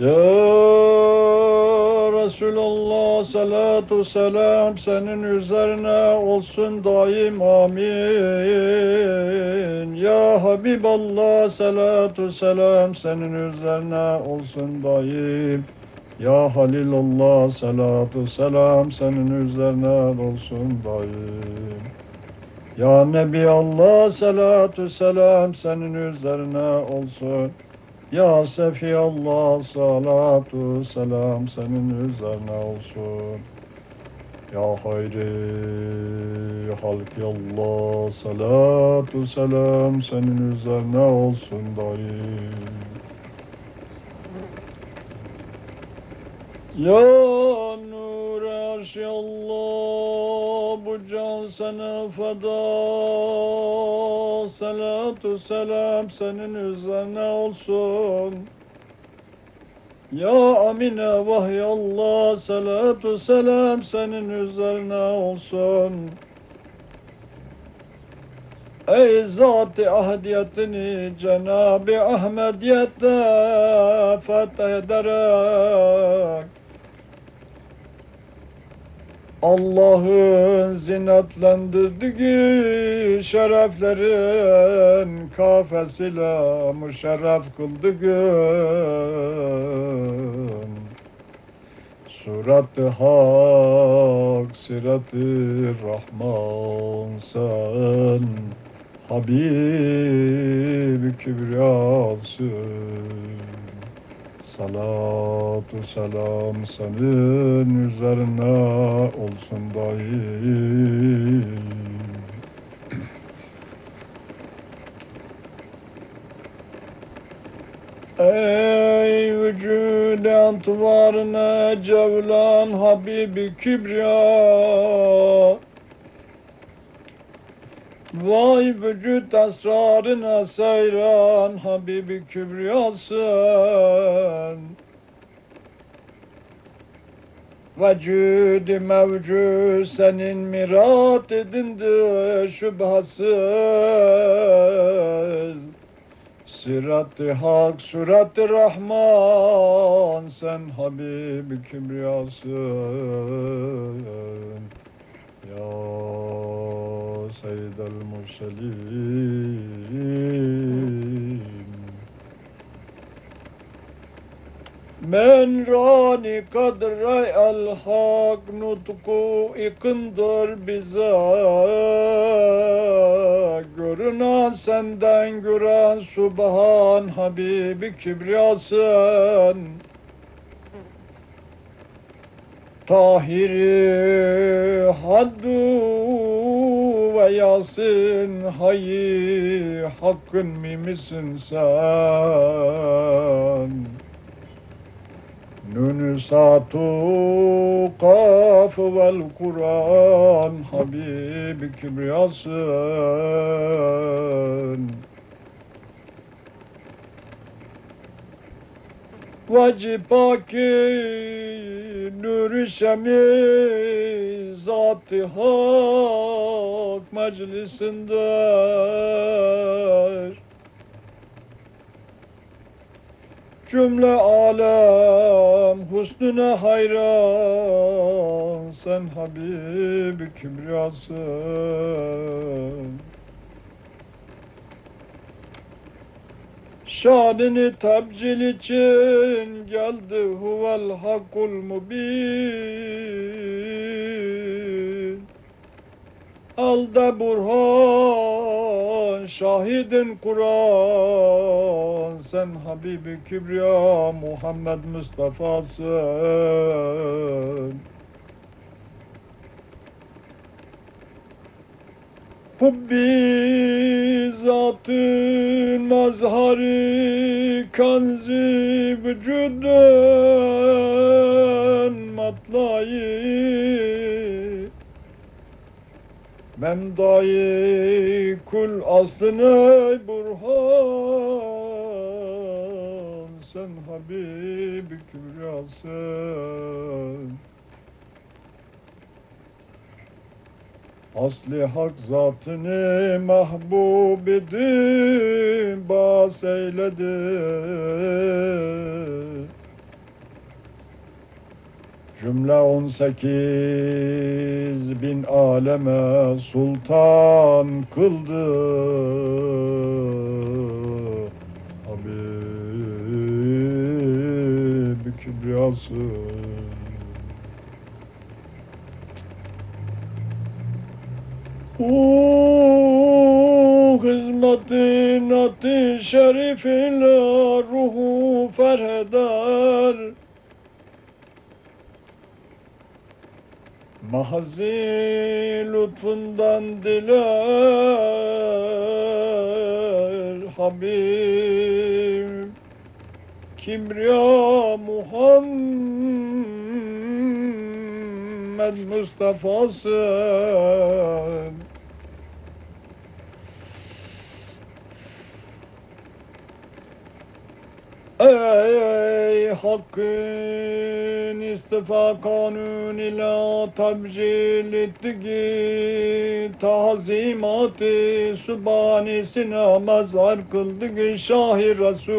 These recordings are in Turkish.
Ya Resulallah salatu selam senin üzerine olsun daim amin. Ya Habiballah salatu selam senin üzerine olsun daim. Ya Halilallah salatu selam senin üzerine olsun daim. Ya Nebi Allah salatu selam senin üzerine olsun. Ya Sefi Allah salatu selam senin üzerine olsun. Ya hayri halki Allah salatu selam senin üzerine olsun daim. Ya nur Allah bu can sana feda salatu selam senin üzerine olsun. Ya Amine vahiy Allah salatu selam senin üzerine olsun. Ey zat-ı ahdiyetini Cenab-ı Ahmediyette fetih ederek Allah'ın zinetlendirdiği şereflerin kafesiyle müşerref kıldı gün. Surat-ı Hak, Sirat-ı Rahman sen Habib-i Kibriyasın. Salatu selam senin üzerine olsun daim. Ey vücud antvarına cevlan Habibi Kibriya Vay vücut esrarına seyran Habibi Kibriyasın Vücud mevcut senin mirat edindi şüphesiz Sırat-ı Hak, Surat-ı Rahman Sen Habib-i Ya Seyyid-el Murselin Men rani kadre el hak nutku ikındır bize. Görünen senden gören Subhan Habibi Kibriyasın. Tahiri haddu ve yasin hayy hakkın mimisin sen? Nun satu kaf vel Kur'an Habib kibriyasın. Vacipaki nur şemi zat-ı hak meclisindedir Cümle alem husnüne hayran Sen Habib-i Kibriyasın Şanını tebcil için geldi huvel hakkul mubin. Alda burhan şahidin Kur'an Sen Habibi Kibriya Muhammed Mustafa'sın Hubbi zatın mazharı kanzi vücudun matlayı Memdayı kul aslını burhan Sen Habibi Kibriyasın Asli hak zatını mahbub edip bas eyledi. Cümle on sekiz bin aleme sultan kıldı. Habib kibriyası O hizmetin ati şerifiyle ruhu ferheder. Mahzi lütfundan diler Habib. Kibriya Muhammed Mustafa'sın Ey hakkın istifa kanun ila tabcil ettiği tazimatı subhanesine mazhar kıldığı şahi Resul.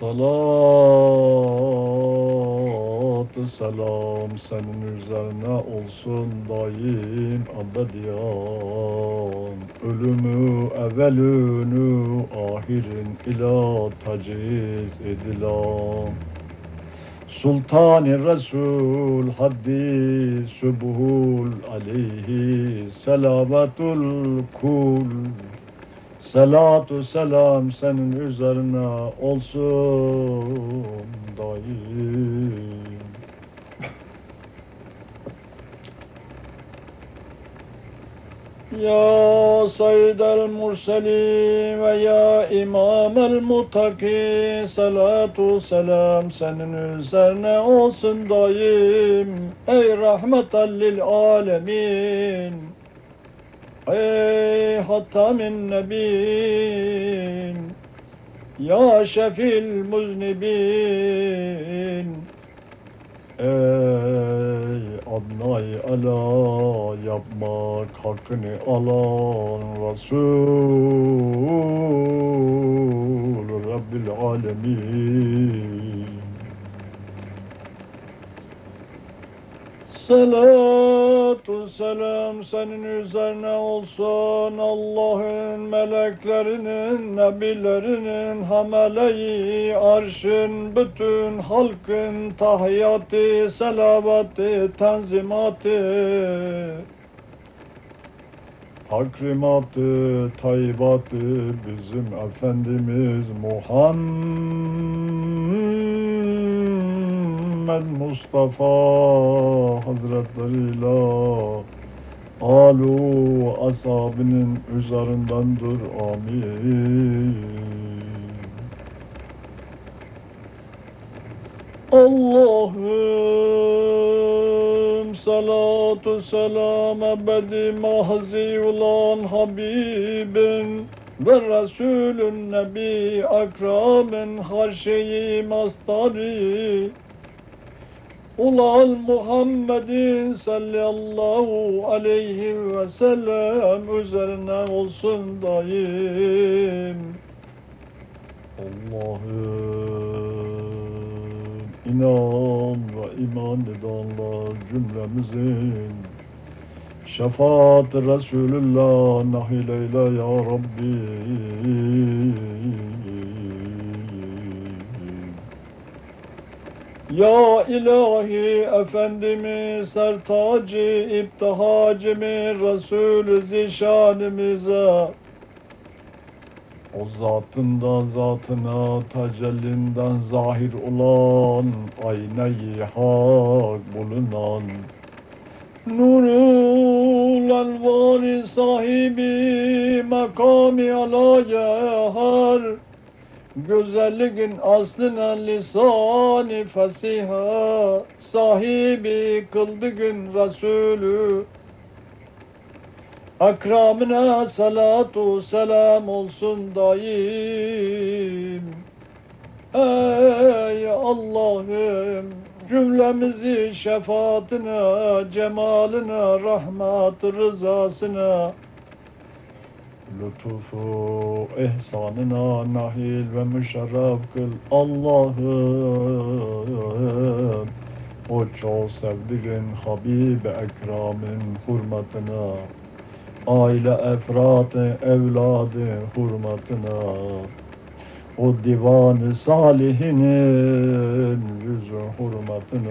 Salat selam senin üzerine olsun daim ebediyan Ölümü evvelünü ahirin ila taciz edilen. Sultan-ı Resul haddi sübuhul aleyhi selavetul kul. Salatu selam senin üzerine olsun daim. Ya Seyyid el Murselin ve ya İmam el Mutaki Salatu selam senin üzerine olsun daim. Ey rahmeten lil alemin. Ey Hattamin Nebin. Ya Şefil Muznibin Ey Adnay ala yapmak hakkını alan Resul Rabbil Alemin Salatu selam senin üzerine olsun. Allah'ın meleklerinin, nebilerinin, hameleyi, arşın, bütün halkın tahiyyatı, selavatı, tenzimatı, takrimatı, tayyibatı bizim Efendimiz Muhammed Mustafa Hazretleriyle alu ashabının üzerindendir amin. Allah'ım salatu selam ebedi mahzi olan Habibin ve Resulün Nebi Akram'ın haşeyi mastari Ulan Muhammedin sallallahu aleyhi ve sellem üzerine olsun daim. Allah'ım inan ve iman edenler cümlemizin şefaat Resulullah nahil eyle ya Rabbi. Ya ilahi Efendimiz sertacı iptihacimi Resul-ü zişanimize. O zatından zatına tecellinden zahir olan ayneyi hak bulunan Nurul envari sahibi makami alaya har Güzelliğin aslına lisan-ı fasiha sahibi kıldığın Resulü Akramına salatu selam olsun daim. Ey Allah'ım cümlemizi şefaatine, cemaline, rahmat rızasına lütufu ihsanına nahil ve müşerref kıl Allah'ım. O çok sevdiğin Habib-i Ekrem'in hürmetine aile efradı evladı hürmetine. O divan-ı salihinin yüzü hürmetine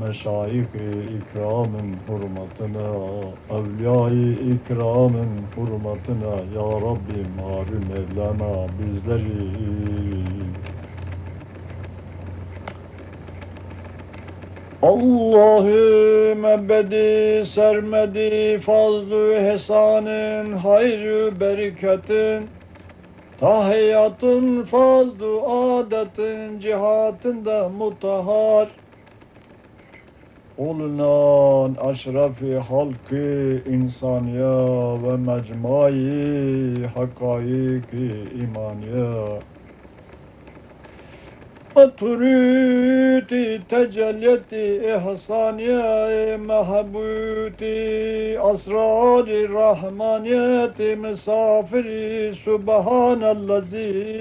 meşayih-i ikramın hürmetine evliya-i ikramın hürmetine ya Rabbi marum eyleme bizleri. Allah'ım ebedi sermedi fazlu hesanın hayrü bereketin Tahiyyatın fazlu adetin cihatında mutahar olunan aşrafi halkı insaniye ve mecmai hakaiki imaniye Maturiti tecelliyeti ihsaniye mehbuti asrari rahmaniyeti misafiri subhanallazi